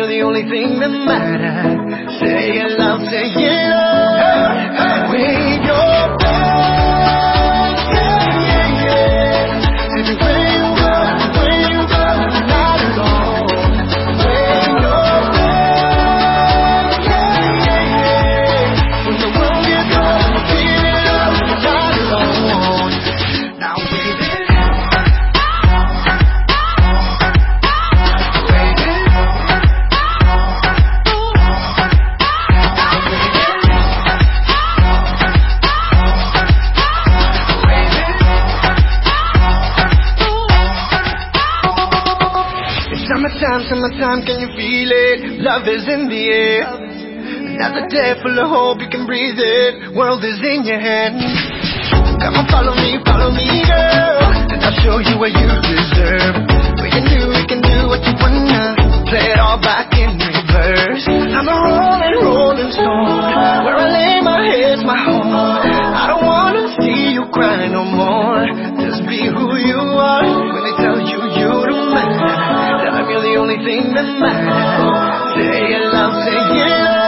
the only thing that matters. Say it loud, say it loud. Wave your flag, summertime, summertime, can you feel it? Love is in the air. Another day full of hope, you can breathe it. World is in your hands. Come on, follow me, follow me, girl. And I'll show you what you deserve. We can do, we can do what you wanna. Play it all back in reverse. I'm a rolling, rolling stone. Where I lay my head's my home. I don't wanna see you cry no more. Just be who you are. Matter, tell them you're the only thing that matters. Say it loud, say it loud.